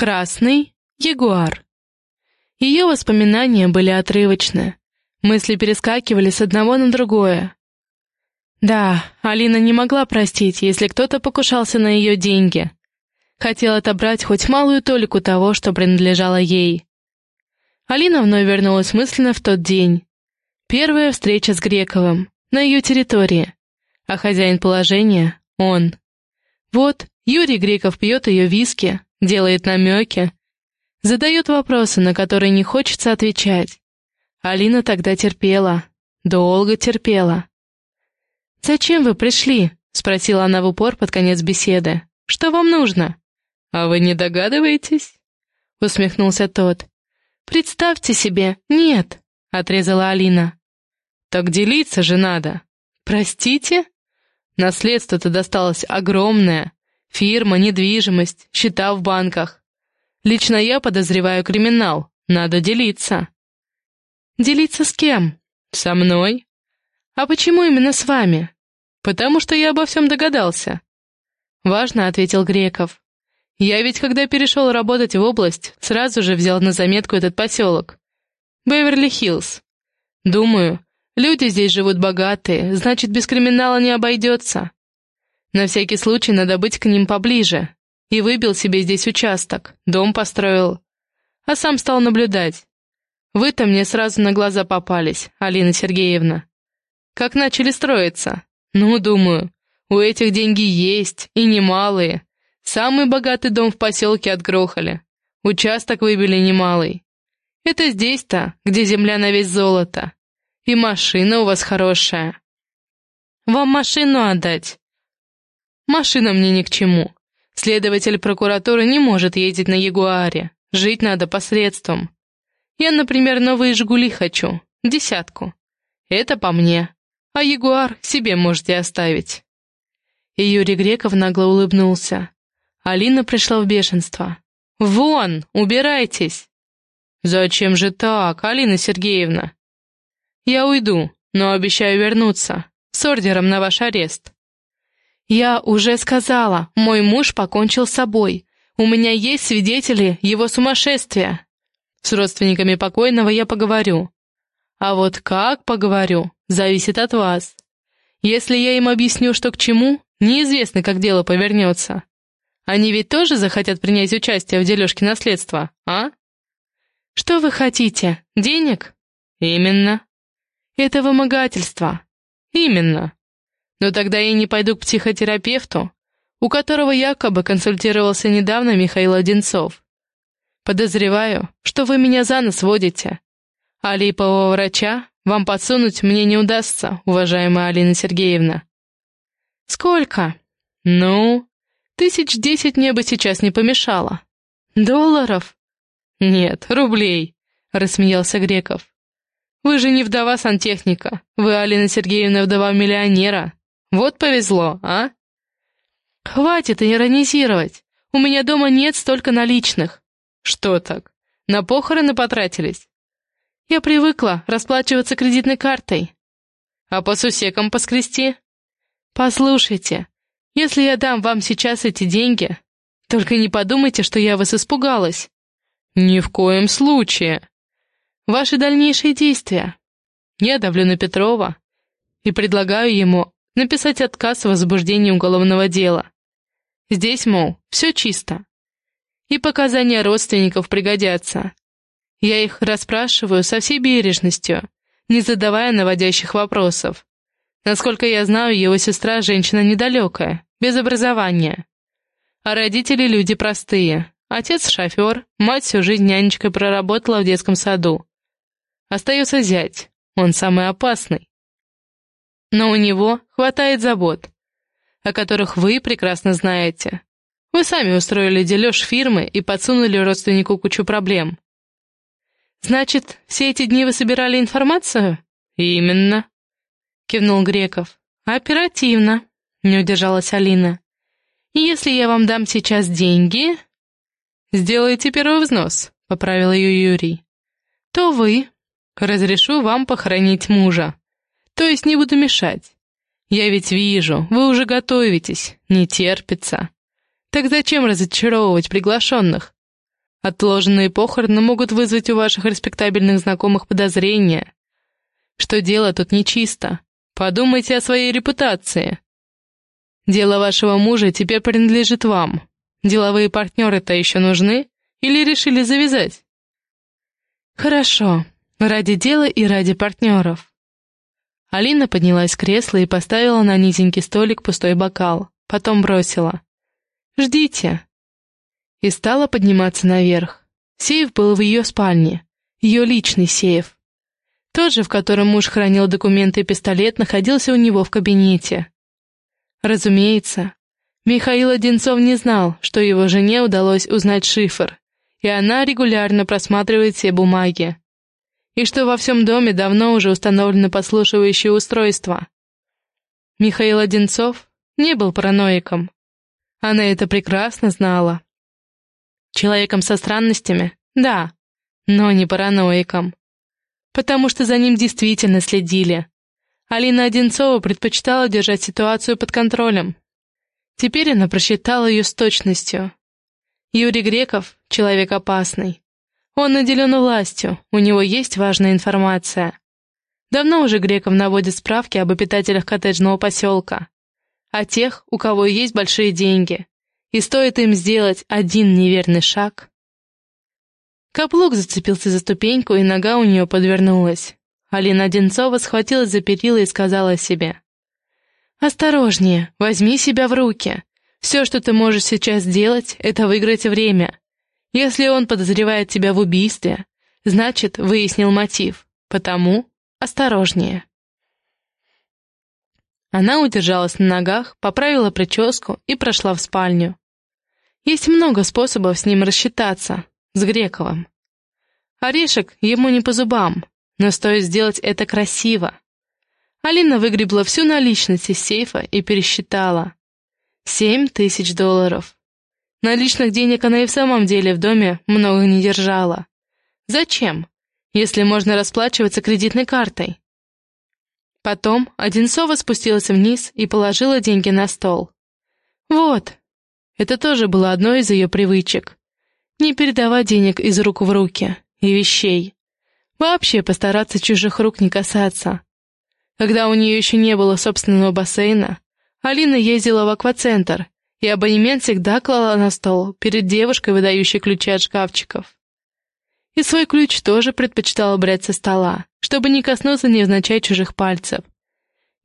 Красный ягуар. Ее воспоминания были отрывочны. Мысли перескакивали с одного на другое. Да, Алина не могла простить, если кто-то покушался на ее деньги. Хотел отобрать хоть малую толику того, что принадлежало ей. Алина вновь вернулась мысленно в тот день. Первая встреча с Грековым, на ее территории. А хозяин положения — он. Вот, Юрий Греков пьет ее виски, делает намеки, задает вопросы, на которые не хочется отвечать. Алина тогда терпела, долго терпела. «Зачем вы пришли?» — спросила она в упор под конец беседы. «Что вам нужно?» «А вы не догадываетесь?» — усмехнулся тот. «Представьте себе, нет», — отрезала Алина. «Так делиться же надо». «Простите?» Наследство-то досталось огромное. Фирма, недвижимость, счета в банках. Лично я подозреваю криминал. Надо делиться. Делиться с кем? Со мной. А почему именно с вами? Потому что я обо всем догадался. Важно, ответил Греков. Я ведь, когда перешел работать в область, сразу же взял на заметку этот поселок. Беверли-Хиллз. Думаю, люди здесь живут богатые, значит, без криминала не обойдется. На всякий случай надо быть к ним поближе. И выбил себе здесь участок, дом построил. А сам стал наблюдать. Вы-то мне сразу на глаза попались, Алина Сергеевна. Как начали строиться? Ну, думаю, у этих деньги есть, и немалые. Самый богатый дом в поселке отгрохали. Участок выбили немалый. Это здесь-то, где земля на весь золото. И машина у вас хорошая. Вам машину отдать? Машина мне ни к чему. Следователь прокуратуры не может ездить на Ягуаре. Жить надо посредством. Я, например, новые «Жигули» хочу. Десятку. Это по мне. А Ягуар себе можете оставить. И Юрий Греков нагло улыбнулся. Алина пришла в бешенство. «Вон! Убирайтесь!» «Зачем же так, Алина Сергеевна?» «Я уйду, но обещаю вернуться. С ордером на ваш арест. «Я уже сказала, мой муж покончил с собой. У меня есть свидетели его сумасшествия. С родственниками покойного я поговорю. А вот как поговорю, зависит от вас. Если я им объясню, что к чему, неизвестно, как дело повернется. Они ведь тоже захотят принять участие в дележке наследства, а? Что вы хотите? Денег? Именно. Это вымогательство. Именно. Но тогда я не пойду к психотерапевту, у которого якобы консультировался недавно Михаил Одинцов. Подозреваю, что вы меня за нос водите. А липового врача вам подсунуть мне не удастся, уважаемая Алина Сергеевна. Сколько? Ну, тысяч десять мне бы сейчас не помешало. Долларов? Нет, рублей, рассмеялся Греков. Вы же не вдова сантехника, вы, Алина Сергеевна, вдова миллионера. Вот повезло, а? Хватит иронизировать. У меня дома нет столько наличных. Что так? На похороны потратились? Я привыкла расплачиваться кредитной картой. А по сусекам поскрести? Послушайте, если я дам вам сейчас эти деньги, только не подумайте, что я вас испугалась. Ни в коем случае. Ваши дальнейшие действия. Я давлю на Петрова и предлагаю ему написать отказ в возбуждении уголовного дела. Здесь, мол, все чисто. И показания родственников пригодятся. Я их расспрашиваю со всей бережностью, не задавая наводящих вопросов. Насколько я знаю, его сестра женщина недалекая, без образования. А родители люди простые. Отец шофер, мать всю жизнь нянечкой проработала в детском саду. Остается зять, он самый опасный. Но у него хватает забот, о которых вы прекрасно знаете. Вы сами устроили дележ фирмы и подсунули родственнику кучу проблем. Значит, все эти дни вы собирали информацию? Именно, кивнул Греков. Оперативно, не удержалась Алина. И если я вам дам сейчас деньги... Сделайте первый взнос, поправил ее Юрий. То вы. Разрешу вам похоронить мужа. То есть не буду мешать. Я ведь вижу, вы уже готовитесь, не терпится. Так зачем разочаровывать приглашенных? Отложенные похороны могут вызвать у ваших респектабельных знакомых подозрения, что дело тут нечисто. Подумайте о своей репутации. Дело вашего мужа теперь принадлежит вам. Деловые партнеры-то еще нужны? Или решили завязать? Хорошо, ради дела и ради партнеров. Алина поднялась с кресла и поставила на низенький столик пустой бокал, потом бросила. «Ждите». И стала подниматься наверх. Сейф был в ее спальне, ее личный сейф. Тот же, в котором муж хранил документы и пистолет, находился у него в кабинете. Разумеется, Михаил Одинцов не знал, что его жене удалось узнать шифр, и она регулярно просматривает все бумаги. И что во всем доме давно уже установлено подслушивающее устройство. Михаил Одинцов не был параноиком. Она это прекрасно знала. Человеком со странностями? Да, но не параноиком потому что за ним действительно следили. Алина Одинцова предпочитала держать ситуацию под контролем. Теперь она просчитала ее с точностью. Юрий Греков — человек опасный. Он наделен властью, у него есть важная информация. Давно уже Греков наводит справки об обитателях коттеджного поселка, о тех, у кого есть большие деньги, и стоит им сделать один неверный шаг, Каплук зацепился за ступеньку, и нога у нее подвернулась. Алина Одинцова схватилась за перила и сказала себе. «Осторожнее, возьми себя в руки. Все, что ты можешь сейчас сделать, это выиграть время. Если он подозревает тебя в убийстве, значит, выяснил мотив. Потому осторожнее». Она удержалась на ногах, поправила прическу и прошла в спальню. Есть много способов с ним рассчитаться, с Грековым. Орешек ему не по зубам, но стоит сделать это красиво. Алина выгребла всю наличность из сейфа и пересчитала. Семь тысяч долларов. Наличных денег она и в самом деле в доме много не держала. Зачем, если можно расплачиваться кредитной картой? Потом Одинцова спустилась вниз и положила деньги на стол. Вот, это тоже было одной из ее привычек. Не передавать денег из рук в руки и вещей. Вообще постараться чужих рук не касаться. Когда у нее еще не было собственного бассейна, Алина ездила в аквацентр, и абонемент всегда клала на стол перед девушкой, выдающей ключи от шкафчиков. И свой ключ тоже предпочитала брать со стола, чтобы не коснуться невзначай чужих пальцев.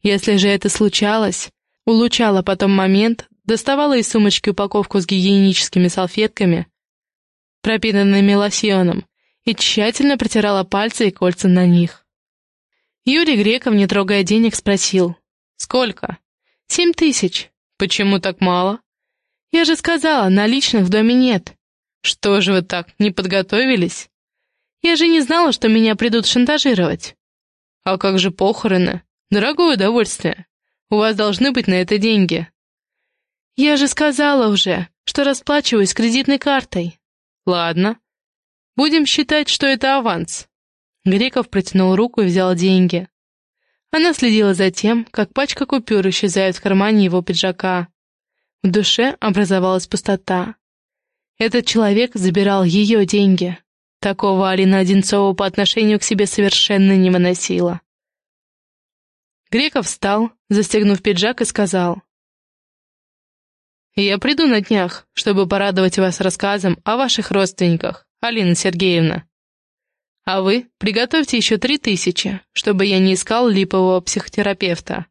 Если же это случалось, улучшала потом момент, доставала из сумочки упаковку с гигиеническими салфетками, пропитанными лосьоном, и тщательно протирала пальцы и кольца на них. Юрий Греков, не трогая денег, спросил. «Сколько?» «Семь тысяч». «Почему так мало?» «Я же сказала, наличных в доме нет». «Что же вы так, не подготовились?» «Я же не знала, что меня придут шантажировать». «А как же похороны? Дорогое удовольствие. У вас должны быть на это деньги». «Я же сказала уже, что расплачиваюсь кредитной картой». «Ладно. Будем считать, что это аванс». Греков протянул руку и взял деньги. Она следила за тем, как пачка купюр исчезает в кармане его пиджака. В душе образовалась пустота. Этот человек забирал ее деньги. Такого Алина Одинцова по отношению к себе совершенно не выносила. Греков встал, застегнув пиджак, и сказал. Я приду на днях, чтобы порадовать вас рассказом о ваших родственниках, Алина Сергеевна. А вы приготовьте еще три тысячи, чтобы я не искал липового психотерапевта».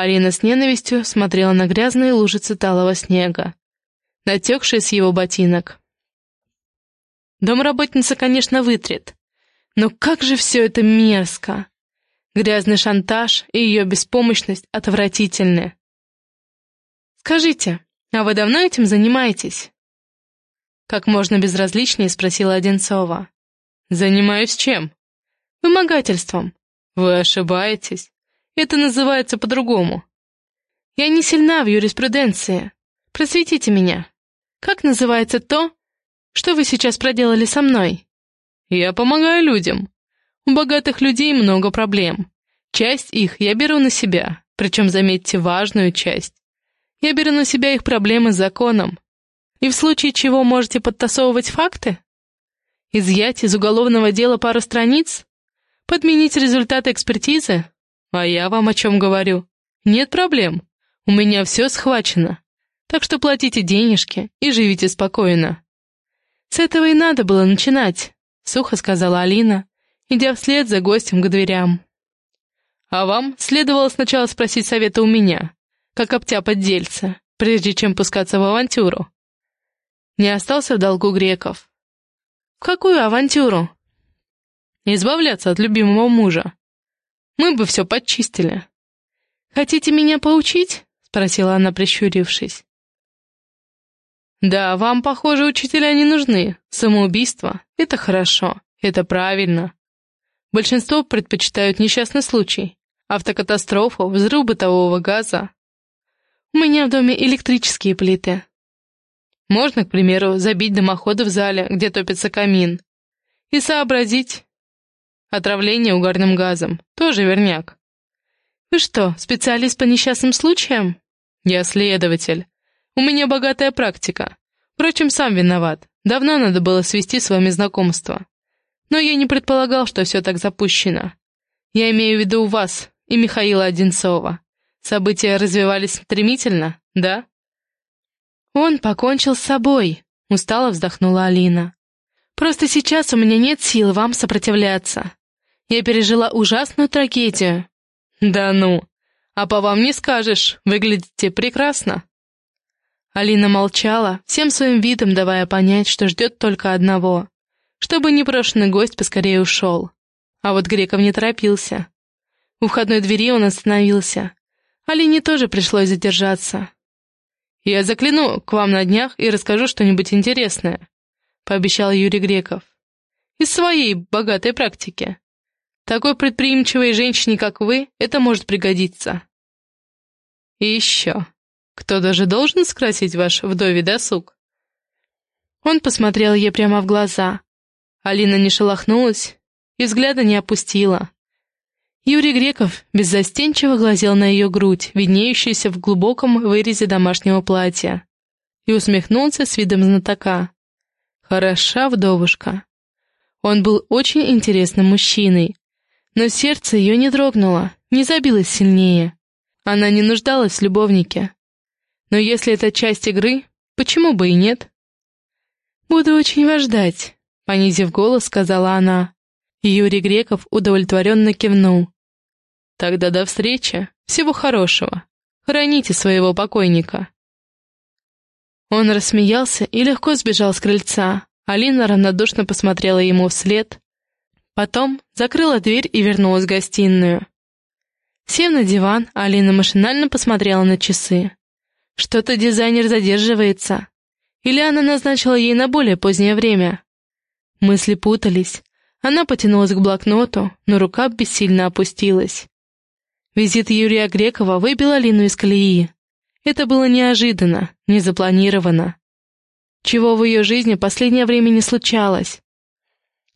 Алина с ненавистью смотрела на грязные лужицы талого снега, натекшие с его ботинок. Домработница, конечно, вытрет, но как же все это мерзко! Грязный шантаж и ее беспомощность отвратительны. «Скажите, а вы давно этим занимаетесь?» Как можно безразличнее спросила Одинцова. «Занимаюсь чем?» «Вымогательством». «Вы ошибаетесь. Это называется по-другому». «Я не сильна в юриспруденции. Просветите меня. Как называется то, что вы сейчас проделали со мной?» «Я помогаю людям. У богатых людей много проблем. Часть их я беру на себя, причем, заметьте, важную часть. Я беру на себя их проблемы с законом. И в случае чего можете подтасовывать факты? Изъять из уголовного дела пару страниц? Подменить результаты экспертизы? А я вам о чем говорю. Нет проблем. У меня все схвачено. Так что платите денежки и живите спокойно. С этого и надо было начинать, сухо сказала Алина, идя вслед за гостем к дверям. А вам следовало сначала спросить совета у меня, как обтяпать дельца, прежде чем пускаться в авантюру. Не остался в долгу греков. В какую авантюру? Избавляться от любимого мужа. Мы бы все подчистили. Хотите меня поучить? Спросила она, прищурившись. Да, вам, похоже, учителя не нужны. Самоубийство — это хорошо, это правильно. Большинство предпочитают несчастный случай, автокатастрофу, взрыв бытового газа. У меня в доме электрические плиты. Можно, к примеру, забить дымоходы в зале, где топится камин, и сообразить. Отравление угарным газом, тоже верняк. Вы что, специалист по несчастным случаям? Я следователь. У меня богатая практика. Впрочем, сам виноват. Давно надо было свести с вами знакомство. Но я не предполагал, что все так запущено. Я имею в виду вас и Михаила Одинцова. События развивались стремительно, да? Он покончил с собой, устало вздохнула Алина. Просто сейчас у меня нет сил вам сопротивляться. Я пережила ужасную трагедию. Да ну, а по вам не скажешь, выглядите прекрасно. Алина молчала, всем своим видом давая понять, что ждет только одного, чтобы непрошенный гость поскорее ушел. А вот Греков не торопился. У входной двери он остановился. Алине тоже пришлось задержаться. «Я загляну к вам на днях и расскажу что-нибудь интересное», — пообещал Юрий Греков. «Из своей богатой практики. Такой предприимчивой женщине, как вы, это может пригодиться». «И еще», кто даже должен скрасить ваш вдовий досуг?» Он посмотрел ей прямо в глаза. Алина не шелохнулась и взгляда не опустила. Юрий Греков беззастенчиво глазел на ее грудь, виднеющуюся в глубоком вырезе домашнего платья, и усмехнулся с видом знатока. «Хороша вдовушка». Он был очень интересным мужчиной, но сердце ее не дрогнуло, не забилось сильнее. Она не нуждалась в любовнике. Но если это часть игры, почему бы и нет? «Буду очень вас ждать», — понизив голос, сказала она. Юрий Греков удовлетворенно кивнул. «Тогда до встречи. Всего хорошего. Храните своего покойника». Он рассмеялся и легко сбежал с крыльца. Алина равнодушно посмотрела ему вслед. Потом закрыла дверь и вернулась в гостиную. Сев на диван, Алина машинально посмотрела на часы. Что-то дизайнер задерживается. Или она назначила ей на более позднее время. Мысли путались. Она потянулась к блокноту, но рука бессильно опустилась. Визит Юрия Грекова выбил Алину из колеи. Это было неожиданно, незапланировано. Чего в ее жизни последнее время не случалось.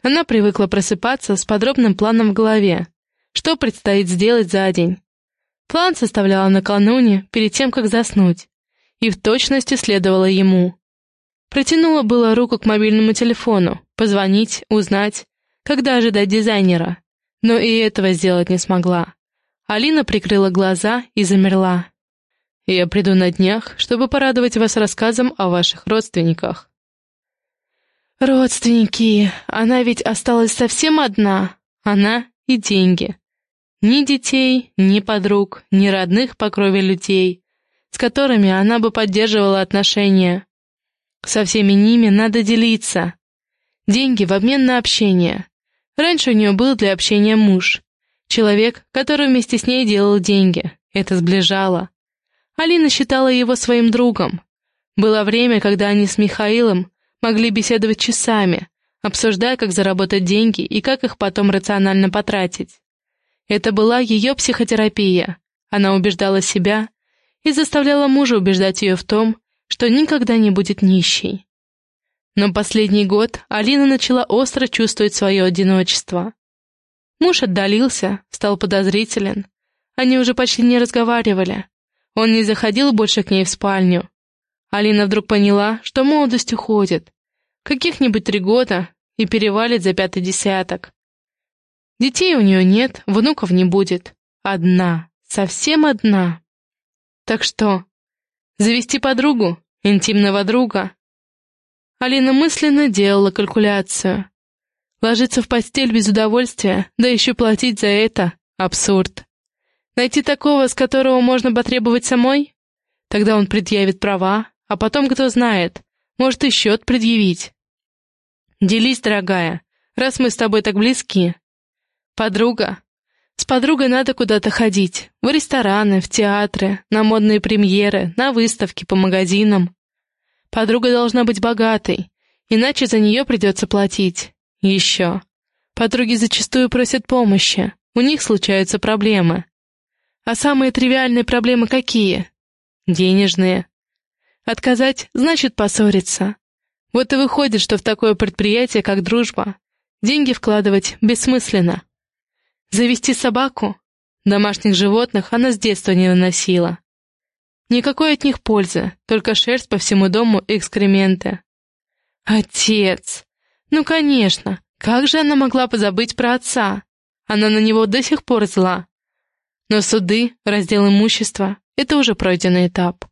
Она привыкла просыпаться с подробным планом в голове, что предстоит сделать за день. План составляла накануне, перед тем, как заснуть, и в точности следовала ему. Протянула было руку к мобильному телефону, позвонить, узнать, когда ожидать дизайнера, но и этого сделать не смогла. Алина прикрыла глаза и замерла. «Я приду на днях, чтобы порадовать вас рассказом о ваших родственниках». «Родственники, она ведь осталась совсем одна, она и деньги. Ни детей, ни подруг, ни родных по крови людей, с которыми она бы поддерживала отношения. Со всеми ними надо делиться. Деньги в обмен на общение. Раньше у нее был для общения муж. Человек, который вместе с ней делал деньги. Это сближало. Алина считала его своим другом. Было время, когда они с Михаилом могли беседовать часами, обсуждая, как заработать деньги и как их потом рационально потратить. Это была ее психотерапия. Она убеждала себя и заставляла мужа убеждать ее в том, что никогда не будет нищей. Но последний год Алина начала остро чувствовать свое одиночество. Муж отдалился, стал подозрителен. Они уже почти не разговаривали. Он не заходил больше к ней в спальню. Алина вдруг поняла, что молодость уходит. Каких-нибудь три года и перевалит за пятый десяток. Детей у нее нет, внуков не будет. Одна, совсем одна. Так что, завести подругу, интимного друга? Алина мысленно делала калькуляцию. Ложиться в постель без удовольствия, да еще платить за это — абсурд. Найти такого, с которого можно потребовать самой? Тогда он предъявит права, а потом, кто знает, может и счет предъявить. Делись, дорогая, раз мы с тобой так близки. Подруга. С подругой надо куда-то ходить. В рестораны, в театры, на модные премьеры, на выставки, по магазинам. Подруга должна быть богатой, иначе за нее придется платить. Еще. Подруги зачастую просят помощи, у них случаются проблемы. А самые тривиальные проблемы какие? Денежные. Отказать значит поссориться. Вот и выходит, что в такое предприятие, как дружба, деньги вкладывать бессмысленно. Завести собаку? Домашних животных она с детства не выносила. Никакой от них пользы, только шерсть по всему дому и экскременты. Отец! Ну, конечно, как же она могла позабыть про отца? Она на него до сих пор зла. Но суды, раздел имущества — это уже пройденный этап.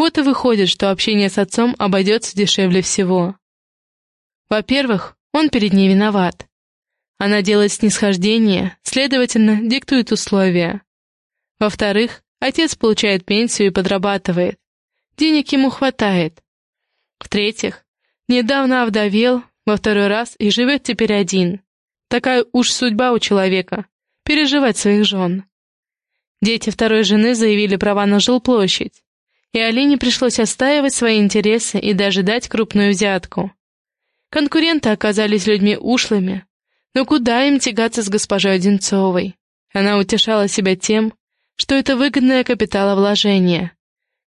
Вот и выходит, что общение с отцом обойдется дешевле всего. Во-первых, он перед ней виноват. Она делает снисхождение, следовательно, диктует условия. Во-вторых, отец получает пенсию и подрабатывает. Денег ему хватает. В-третьих, недавно овдовел, во второй раз и живет теперь один. Такая уж судьба у человека — переживать своих жен. Дети второй жены заявили права на жилплощадь, и Алине пришлось отстаивать свои интересы и даже дать крупную взятку. Конкуренты оказались людьми ушлыми, но куда им тягаться с госпожой Одинцовой? Она утешала себя тем, что это выгодное капиталовложение.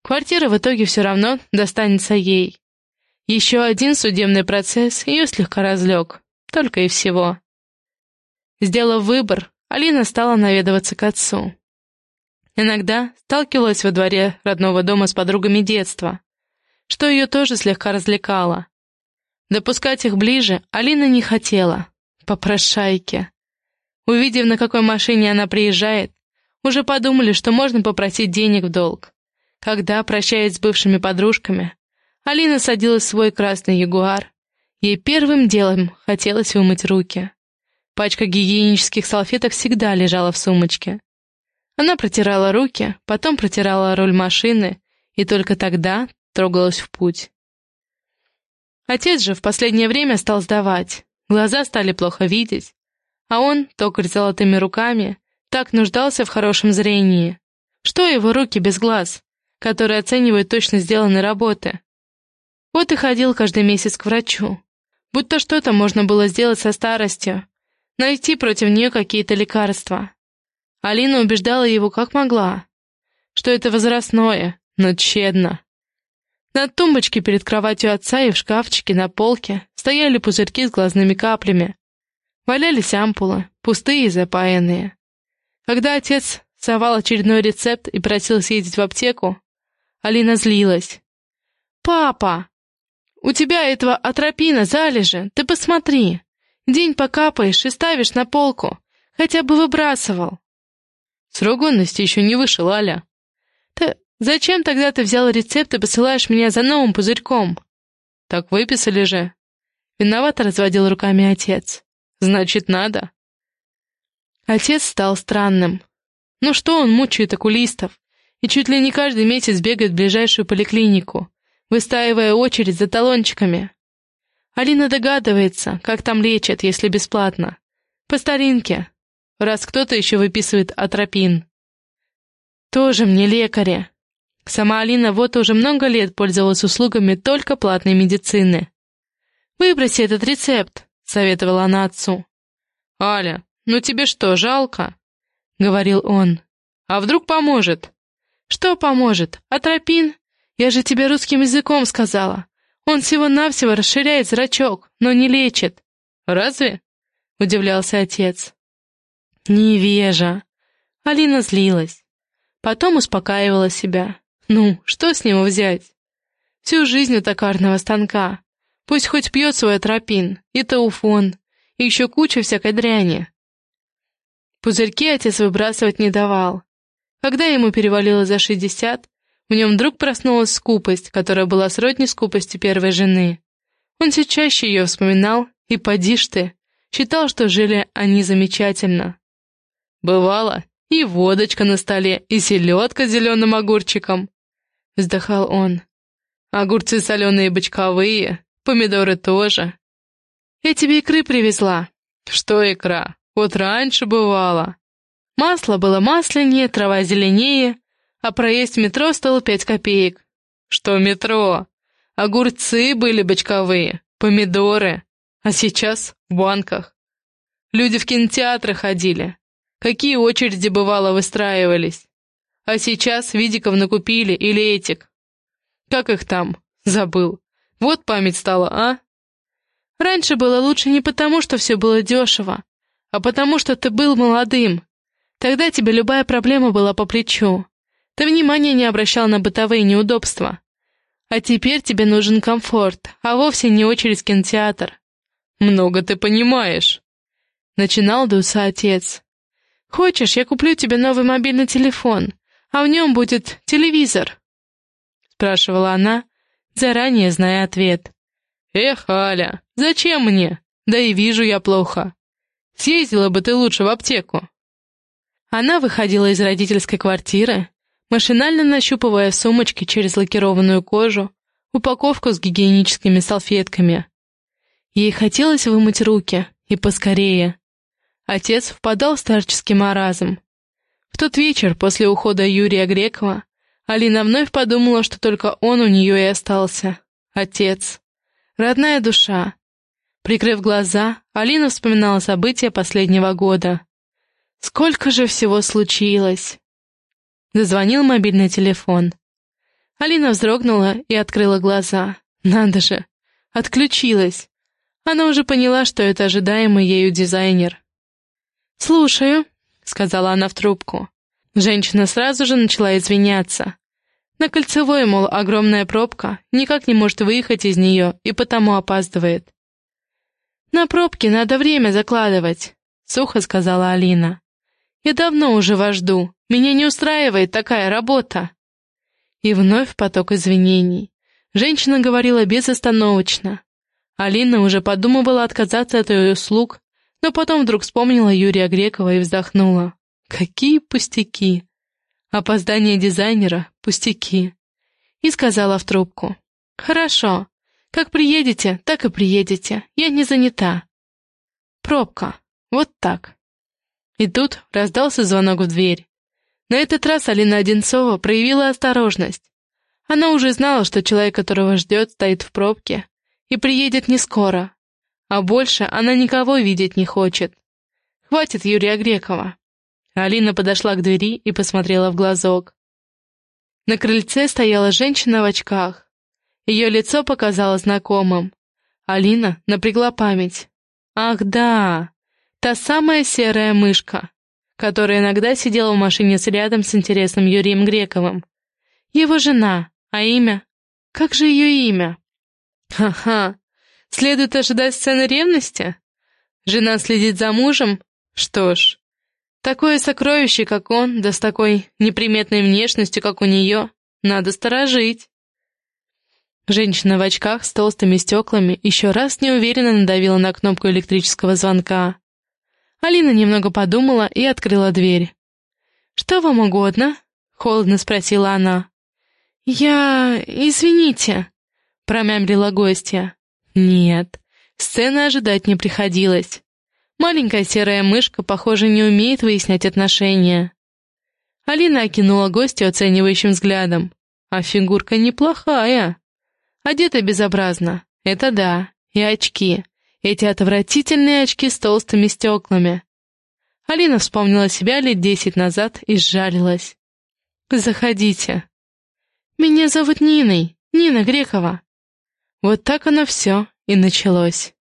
Квартира в итоге все равно достанется ей. Еще один судебный процесс ее слегка разлег, только и всего. Сделав выбор, Алина стала наведываться к отцу. Иногда сталкивалась во дворе родного дома с подругами детства, что ее тоже слегка развлекало. Допускать их ближе Алина не хотела. Попрошайки. Увидев, на какой машине она приезжает, уже подумали, что можно попросить денег в долг. Когда, прощаясь с бывшими подружками, Алина садилась в свой красный ягуар, ей первым делом хотелось вымыть руки. Пачка гигиенических салфеток всегда лежала в сумочке. Она протирала руки, потом протирала руль машины и только тогда трогалась в путь. Отец же в последнее время стал сдавать, глаза стали плохо видеть, а он, токарь золотыми руками, так нуждался в хорошем зрении. Что его руки без глаз, которые оценивают точно сделанные работы? Вот и ходил каждый месяц к врачу. Будто что-то можно было сделать со старостью, найти против нее какие-то лекарства. Алина убеждала его как могла, что это возрастное, но тщедно. На тумбочке перед кроватью отца и в шкафчике на полке стояли пузырьки с глазными каплями. Валялись ампулы, пустые и запаянные. Когда отец совал очередной рецепт и просил съездить в аптеку, Алина злилась. «Папа, у тебя этого атропина залежи, ты посмотри. День покапаешь и ставишь на полку, хотя бы выбрасывал». Срок годности еще не вышел, Аля. Ты зачем тогда ты взял рецепт и посылаешь меня за новым пузырьком? Так выписали же. Виновато разводил руками отец. Значит, надо. Отец стал странным. Ну что он мучает окулистов? И чуть ли не каждый месяц бегает в ближайшую поликлинику, выстаивая очередь за талончиками. Алина догадывается, как там лечат, если бесплатно. По старинке, раз кто-то еще выписывает атропин. Тоже мне лекаря. Сама Алина вот уже много лет пользовалась услугами только платной медицины. «Выброси этот рецепт», — советовала она отцу. «Аля, ну тебе что, жалко?» — говорил он. «А вдруг поможет?» «Что поможет? Атропин? Я же тебе русским языком сказала. Он всего-навсего расширяет зрачок, но не лечит». «Разве?» — удивлялся отец. Невежа. Алина злилась. Потом успокаивала себя. Ну, что с него взять? Всю жизнь у токарного станка. Пусть хоть пьет свой атропин, и тауфон, и еще куча всякой дряни. Пузырьки отец выбрасывать не давал. Когда ему перевалило за шестьдесят, в нем вдруг проснулась скупость, которая была сродни скупости первой жены. Он все чаще ее вспоминал, и поди ж ты, считал, что жили они замечательно. Бывало, и водочка на столе, и селедка с зеленым огурчиком. Вздыхал он. Огурцы соленые бочковые, помидоры тоже. Я тебе икры привезла. Что икра? Вот раньше бывало. Масло было масленнее, трава зеленее, а проезд в метро стоил пять копеек. Что метро? Огурцы были бочковые, помидоры, а сейчас в банках. Люди в кинотеатры ходили. Какие очереди, бывало, выстраивались. А сейчас Видиков накупили или Этик. Как их там? Забыл. Вот память стала, а? Раньше было лучше не потому, что все было дешево, а потому, что ты был молодым. Тогда тебе любая проблема была по плечу. Ты внимания не обращал на бытовые неудобства. А теперь тебе нужен комфорт, а вовсе не очередь в кинотеатр. Много ты понимаешь. Начинал дуться отец. Хочешь, я куплю тебе новый мобильный телефон, а в нем будет телевизор? Спрашивала она, заранее зная ответ. Эх, Аля, зачем мне? Да и вижу я плохо. Съездила бы ты лучше в аптеку. Она выходила из родительской квартиры, машинально нащупывая в сумочке через лакированную кожу упаковку с гигиеническими салфетками. Ей хотелось вымыть руки, и поскорее. Отец впадал в старческий маразм. В тот вечер, после ухода Юрия Грекова, Алина вновь подумала, что только он у нее и остался. Отец. Родная душа. Прикрыв глаза, Алина вспоминала события последнего года. Сколько же всего случилось! Зазвонил мобильный телефон. Алина вздрогнула и открыла глаза. Надо же, отключилась. Она уже поняла, что это ожидаемый ею дизайнер. «Слушаю», — сказала она в трубку. Женщина сразу же начала извиняться. На кольцевой, мол, огромная пробка, никак не может выехать из нее и потому опаздывает. «На пробки надо время закладывать», — сухо сказала Алина. «Я давно уже вас жду. Меня не устраивает такая работа». И вновь поток извинений. Женщина говорила безостановочно. Алина уже подумывала отказаться от ее услуг, но потом вдруг вспомнила Юрия Грекова и вздохнула. Какие пустяки! Опоздание дизайнера — пустяки. И сказала в трубку. «Хорошо. Как приедете, так и приедете. Я не занята». Пробка. Вот так. И тут раздался звонок в дверь. На этот раз Алина Одинцова проявила осторожность. Она уже знала, что человек, которого ждет, стоит в пробке и приедет не скоро. А больше она никого видеть не хочет. Хватит Юрия Грекова. Алина подошла к двери и посмотрела в глазок. На крыльце стояла женщина в очках. Ее лицо показалось знакомым. Алина напрягла память. Ах да, та самая серая мышка, которая иногда сидела в машине с рядом с интересным Юрием Грековым. Его жена, а имя? Как же ее имя? Ха-ха, следует ожидать сцены ревности? Жена следит за мужем? Что ж, Такое сокровище, как он, да с такой неприметной внешностью, как у нее, надо сторожить. Женщина в очках с толстыми стеклами еще раз неуверенно надавила на кнопку электрического звонка. Алина немного подумала и открыла дверь. «Что вам угодно?» — холодно спросила она. «Я... извините», — промямлила гостья. «Нет, сцены ожидать не приходилось. Маленькая серая мышка, похоже, не умеет выяснять отношения. Алина окинула гостя оценивающим взглядом. А фигурка неплохая. Одета безобразно. Это да. И очки. Эти отвратительные очки с толстыми стеклами. Алина вспомнила себя лет десять назад и сжалилась. «Заходите». «Меня зовут Ниной, Нина Грекова». Вот так оно все и началось.